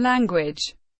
language.